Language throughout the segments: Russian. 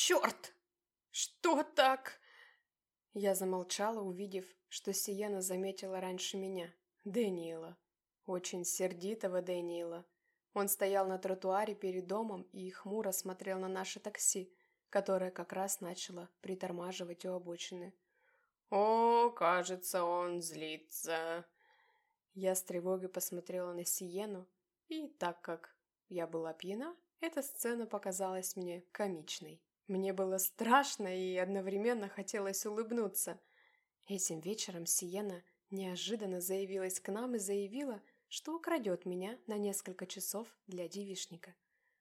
Черт! Что так? Я замолчала, увидев, что Сиена заметила раньше меня. Дэниела. Очень сердитого Дэниела. Он стоял на тротуаре перед домом и хмуро смотрел на наше такси, которое как раз начало притормаживать у обочины. «О, кажется, он злится!» Я с тревогой посмотрела на Сиену, и так как я была пьяна, эта сцена показалась мне комичной. Мне было страшно и одновременно хотелось улыбнуться. Этим вечером Сиена неожиданно заявилась к нам и заявила, что украдет меня на несколько часов для девишника.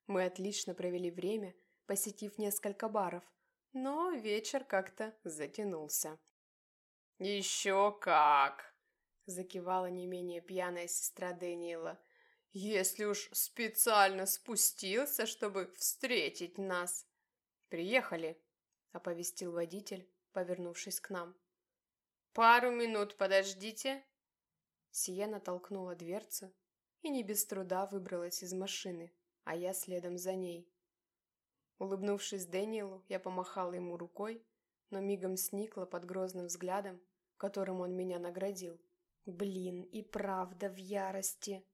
Мы отлично провели время, посетив несколько баров, но вечер как-то затянулся. «Еще как!» – закивала не менее пьяная сестра Дэниела. «Если уж специально спустился, чтобы встретить нас!» «Приехали!» – оповестил водитель, повернувшись к нам. «Пару минут подождите!» Сиена толкнула дверцу и не без труда выбралась из машины, а я следом за ней. Улыбнувшись Дэниелу, я помахала ему рукой, но мигом сникла под грозным взглядом, которым он меня наградил. Блин, и правда в ярости.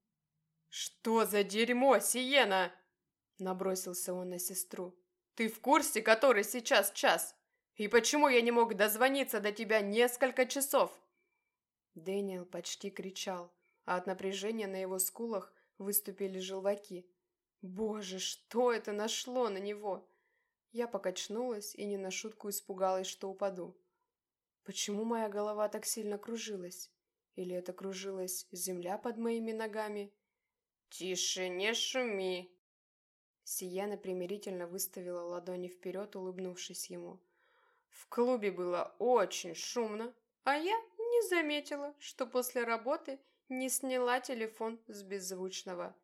«Что за дерьмо, Сиена?» Набросился он на сестру. Ты в курсе, который сейчас час? И почему я не мог дозвониться до тебя несколько часов?» Дэниел почти кричал, а от напряжения на его скулах выступили желваки. «Боже, что это нашло на него?» Я покачнулась и не на шутку испугалась, что упаду. Почему моя голова так сильно кружилась? Или это кружилась земля под моими ногами? «Тише, не шуми!» Сиена примирительно выставила ладони вперед, улыбнувшись ему. В клубе было очень шумно, а я не заметила, что после работы не сняла телефон с беззвучного.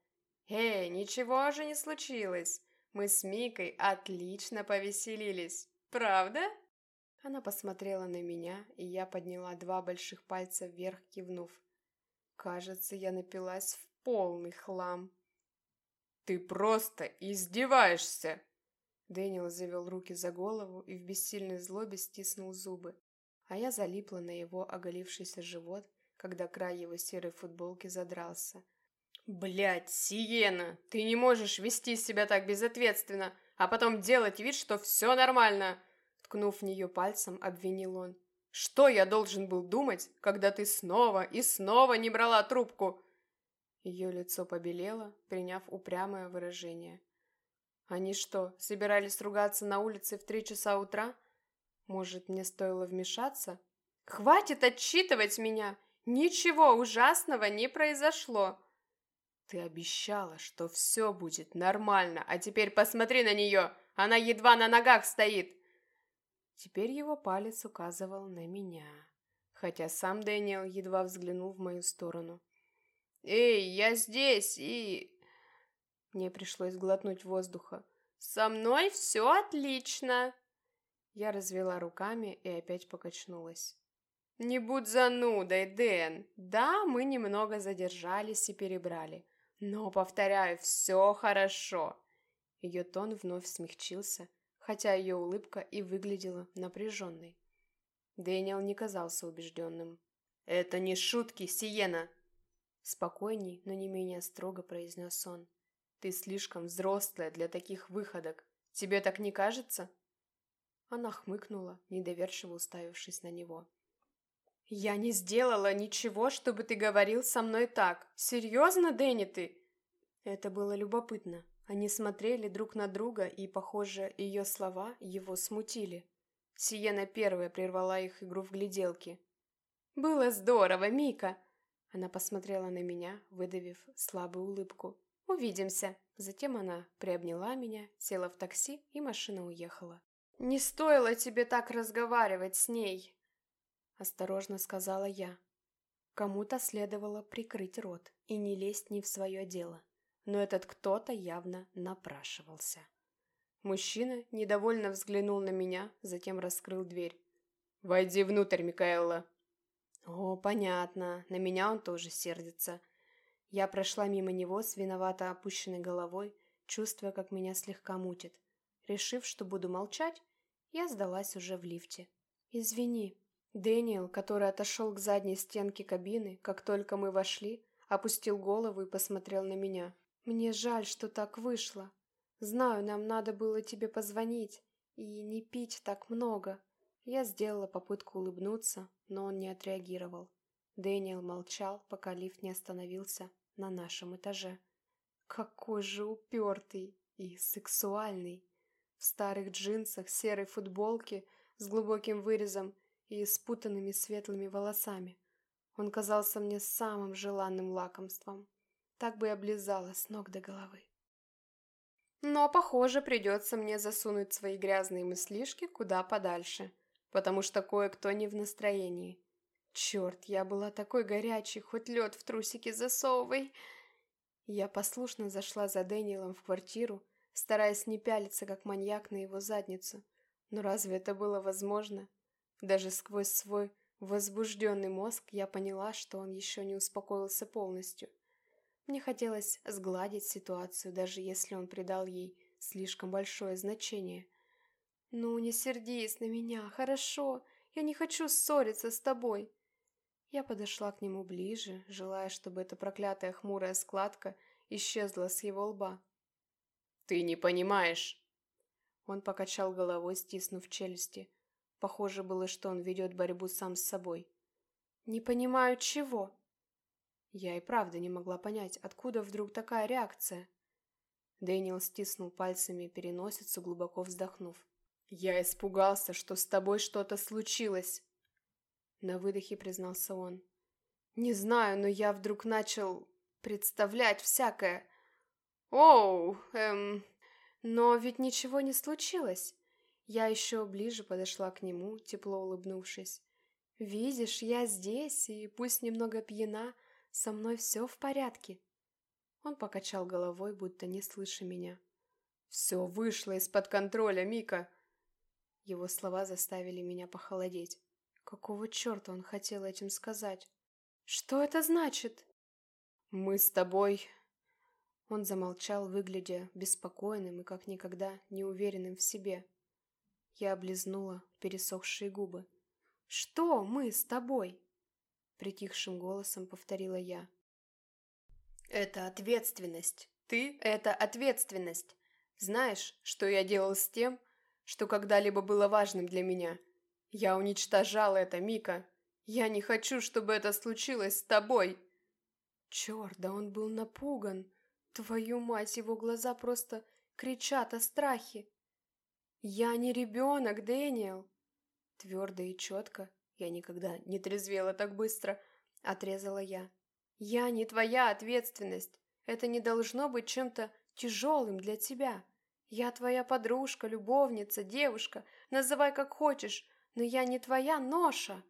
«Эй, ничего же не случилось! Мы с Микой отлично повеселились, правда?» Она посмотрела на меня, и я подняла два больших пальца вверх, кивнув. Кажется, я напилась в полный хлам. «Ты просто издеваешься!» Дэниел завел руки за голову и в бессильной злобе стиснул зубы, а я залипла на его оголившийся живот, когда край его серой футболки задрался. «Блядь, Сиена, ты не можешь вести себя так безответственно, а потом делать вид, что все нормально!» Ткнув в нее пальцем, обвинил он. «Что я должен был думать, когда ты снова и снова не брала трубку? Ее лицо побелело, приняв упрямое выражение. Они что, собирались ругаться на улице в три часа утра? Может, мне стоило вмешаться? Хватит отчитывать меня! Ничего ужасного не произошло. Ты обещала, что все будет нормально, а теперь посмотри на нее! Она едва на ногах стоит! Теперь его палец указывал на меня, хотя сам Дэниел едва взглянул в мою сторону. «Эй, я здесь и...» Мне пришлось глотнуть воздуха. «Со мной все отлично!» Я развела руками и опять покачнулась. «Не будь занудой, Дэн! Да, мы немного задержались и перебрали. Но, повторяю, все хорошо!» Ее тон вновь смягчился, хотя ее улыбка и выглядела напряженной. Дэниел не казался убежденным. «Это не шутки, Сиена!» Спокойней, но не менее строго произнес он. «Ты слишком взрослая для таких выходок. Тебе так не кажется?» Она хмыкнула, недоверчиво уставившись на него. «Я не сделала ничего, чтобы ты говорил со мной так. Серьезно, Дэнни, ты?» Это было любопытно. Они смотрели друг на друга, и, похоже, ее слова его смутили. Сиена первая прервала их игру в гляделки. «Было здорово, Мика!» Она посмотрела на меня, выдавив слабую улыбку. «Увидимся!» Затем она приобняла меня, села в такси, и машина уехала. «Не стоило тебе так разговаривать с ней!» Осторожно сказала я. Кому-то следовало прикрыть рот и не лезть не в свое дело, но этот кто-то явно напрашивался. Мужчина недовольно взглянул на меня, затем раскрыл дверь. «Войди внутрь, Микаэла!» О, понятно, на меня он тоже сердится. Я прошла мимо него с виновато опущенной головой, чувствуя, как меня слегка мутит. Решив, что буду молчать, я сдалась уже в лифте. «Извини». Дэниел, который отошел к задней стенке кабины, как только мы вошли, опустил голову и посмотрел на меня. «Мне жаль, что так вышло. Знаю, нам надо было тебе позвонить и не пить так много». Я сделала попытку улыбнуться, но он не отреагировал. Дэниел молчал, пока лифт не остановился на нашем этаже. Какой же упертый и сексуальный. В старых джинсах, серой футболке с глубоким вырезом и спутанными светлыми волосами. Он казался мне самым желанным лакомством. Так бы и облизала с ног до головы. Но, похоже, придется мне засунуть свои грязные мыслишки куда подальше, потому что кое-кто не в настроении. Черт, я была такой горячей, хоть лед в трусики засовывай. Я послушно зашла за Дэниелом в квартиру, стараясь не пялиться, как маньяк на его задницу. Но разве это было возможно? Даже сквозь свой возбужденный мозг я поняла, что он еще не успокоился полностью. Мне хотелось сгладить ситуацию, даже если он придал ей слишком большое значение. «Ну, не сердись на меня, хорошо? Я не хочу ссориться с тобой!» Я подошла к нему ближе, желая, чтобы эта проклятая хмурая складка исчезла с его лба. «Ты не понимаешь!» Он покачал головой, стиснув челюсти. Похоже было, что он ведет борьбу сам с собой. «Не понимаю, чего?» Я и правда не могла понять, откуда вдруг такая реакция. Дэниел стиснул пальцами переносицу, глубоко вздохнув. «Я испугался, что с тобой что-то случилось!» На выдохе признался он. «Не знаю, но я вдруг начал представлять всякое. Оу, эм... Но ведь ничего не случилось!» Я еще ближе подошла к нему, тепло улыбнувшись. «Видишь, я здесь, и пусть немного пьяна, со мной все в порядке». Он покачал головой, будто не слыша меня. «Все вышло из-под контроля, Мика!» Его слова заставили меня похолодеть. Какого черта он хотел этим сказать? «Что это значит?» «Мы с тобой...» Он замолчал, выглядя беспокойным и как никогда неуверенным в себе. Я облизнула пересохшие губы. «Что мы с тобой?» Притихшим голосом повторила я. «Это ответственность. Ты — это ответственность. Знаешь, что я делал с тем, что когда-либо было важным для меня? Я уничтожал это, Мика. Я не хочу, чтобы это случилось с тобой!» Черт, да он был напуган. Твою мать, его глаза просто кричат о страхе. «Я не ребенок, Дэниел!» Твердо и четко, я никогда не трезвела так быстро, отрезала я. «Я не твоя ответственность. Это не должно быть чем-то тяжелым для тебя. Я твоя подружка, любовница, девушка, называй как хочешь, но я не твоя ноша!»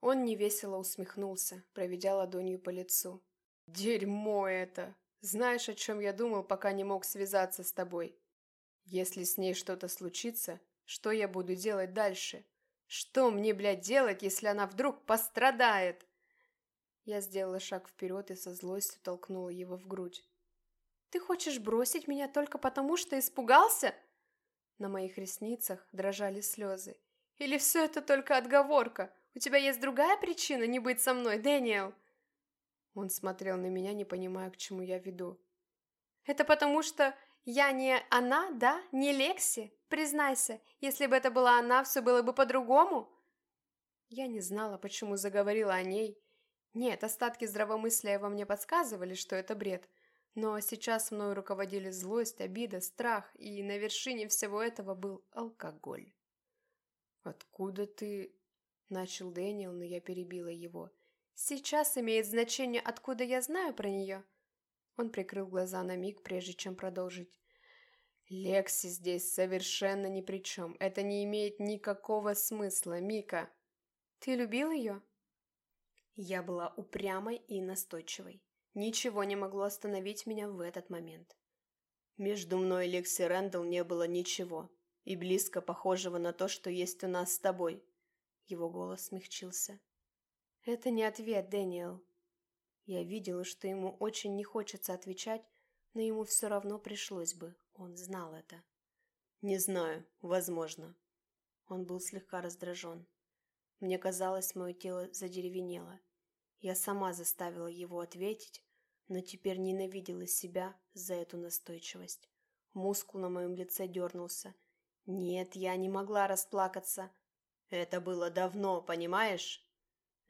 Он невесело усмехнулся, проведя ладонью по лицу. «Дерьмо это! Знаешь, о чем я думал, пока не мог связаться с тобой? Если с ней что-то случится, что я буду делать дальше? Что мне, блядь, делать, если она вдруг пострадает? Я сделала шаг вперед и со злостью толкнула его в грудь. «Ты хочешь бросить меня только потому, что испугался?» На моих ресницах дрожали слезы. «Или все это только отговорка? У тебя есть другая причина не быть со мной, Дэниел?» Он смотрел на меня, не понимая, к чему я веду. «Это потому что «Я не она, да? Не Лекси? Признайся, если бы это была она, все было бы по-другому?» Я не знала, почему заговорила о ней. Нет, остатки здравомыслия во мне подсказывали, что это бред. Но сейчас мною руководили злость, обида, страх, и на вершине всего этого был алкоголь. «Откуда ты...» — начал Дэниел, но я перебила его. «Сейчас имеет значение, откуда я знаю про нее?» Он прикрыл глаза на миг, прежде чем продолжить. «Лекси здесь совершенно ни при чем. Это не имеет никакого смысла, Мика». «Ты любил ее?» Я была упрямой и настойчивой. Ничего не могло остановить меня в этот момент. Между мной и Лекси Рэндалл не было ничего, и близко похожего на то, что есть у нас с тобой. Его голос смягчился. «Это не ответ, Дэниел. Я видела, что ему очень не хочется отвечать, но ему все равно пришлось бы, он знал это. Не знаю, возможно. Он был слегка раздражен. Мне казалось, мое тело задеревенело. Я сама заставила его ответить, но теперь ненавидела себя за эту настойчивость. Мускул на моем лице дернулся. Нет, я не могла расплакаться. Это было давно, понимаешь?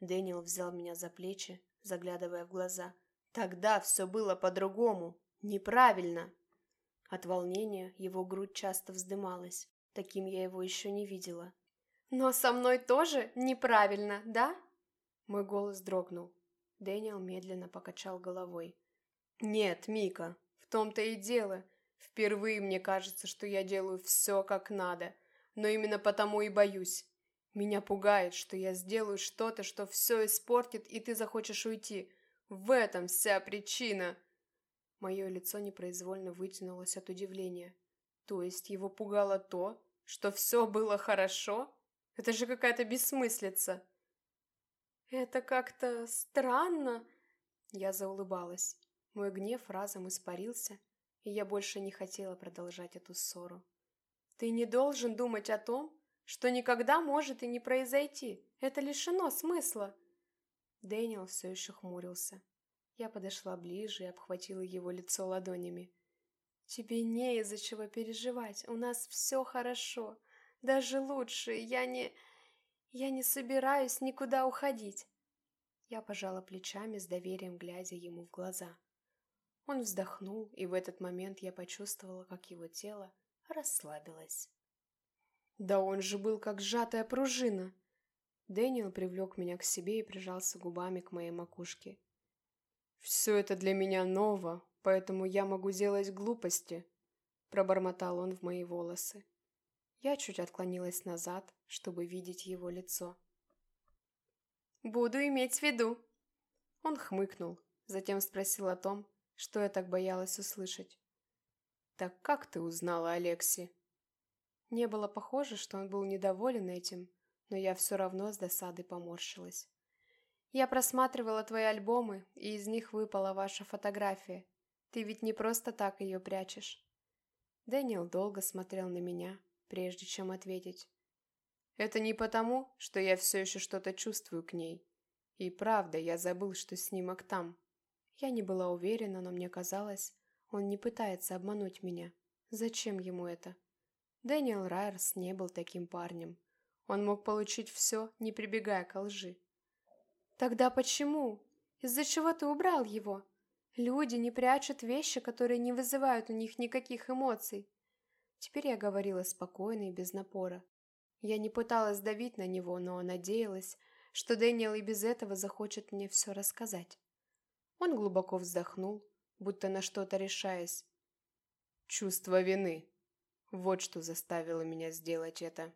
Дэниел взял меня за плечи, заглядывая в глаза. Тогда все было по-другому, неправильно. От волнения его грудь часто вздымалась. Таким я его еще не видела. «Но со мной тоже неправильно, да?» Мой голос дрогнул. Дэниел медленно покачал головой. «Нет, Мика, в том-то и дело. Впервые мне кажется, что я делаю все как надо, но именно потому и боюсь. Меня пугает, что я сделаю что-то, что все испортит, и ты захочешь уйти. В этом вся причина. Мое лицо непроизвольно вытянулось от удивления. То есть его пугало то, что все было хорошо? Это же какая-то бессмыслица. Это как-то странно. Я заулыбалась. Мой гнев разом испарился, и я больше не хотела продолжать эту ссору. Ты не должен думать о том, что никогда может и не произойти. Это лишено смысла. Дэниел все еще хмурился. Я подошла ближе и обхватила его лицо ладонями. «Тебе не из-за чего переживать. У нас все хорошо. Даже лучше. Я не... Я не собираюсь никуда уходить». Я пожала плечами с доверием, глядя ему в глаза. Он вздохнул, и в этот момент я почувствовала, как его тело расслабилось. Да он же был как сжатая пружина. Дэниел привлек меня к себе и прижался губами к моей макушке. «Все это для меня ново, поэтому я могу делать глупости», — пробормотал он в мои волосы. Я чуть отклонилась назад, чтобы видеть его лицо. «Буду иметь в виду». Он хмыкнул, затем спросил о том, что я так боялась услышать. «Так как ты узнала Алекси?» Не было похоже, что он был недоволен этим, но я все равно с досадой поморщилась. «Я просматривала твои альбомы, и из них выпала ваша фотография. Ты ведь не просто так ее прячешь». Дэниел долго смотрел на меня, прежде чем ответить. «Это не потому, что я все еще что-то чувствую к ней. И правда, я забыл, что снимок там». Я не была уверена, но мне казалось, он не пытается обмануть меня. Зачем ему это? Дэниел Райерс не был таким парнем. Он мог получить все, не прибегая к лжи. «Тогда почему? Из-за чего ты убрал его? Люди не прячут вещи, которые не вызывают у них никаких эмоций». Теперь я говорила спокойно и без напора. Я не пыталась давить на него, но надеялась, что Дэниел и без этого захочет мне все рассказать. Он глубоко вздохнул, будто на что-то решаясь. «Чувство вины», вот что заставило меня сделать это.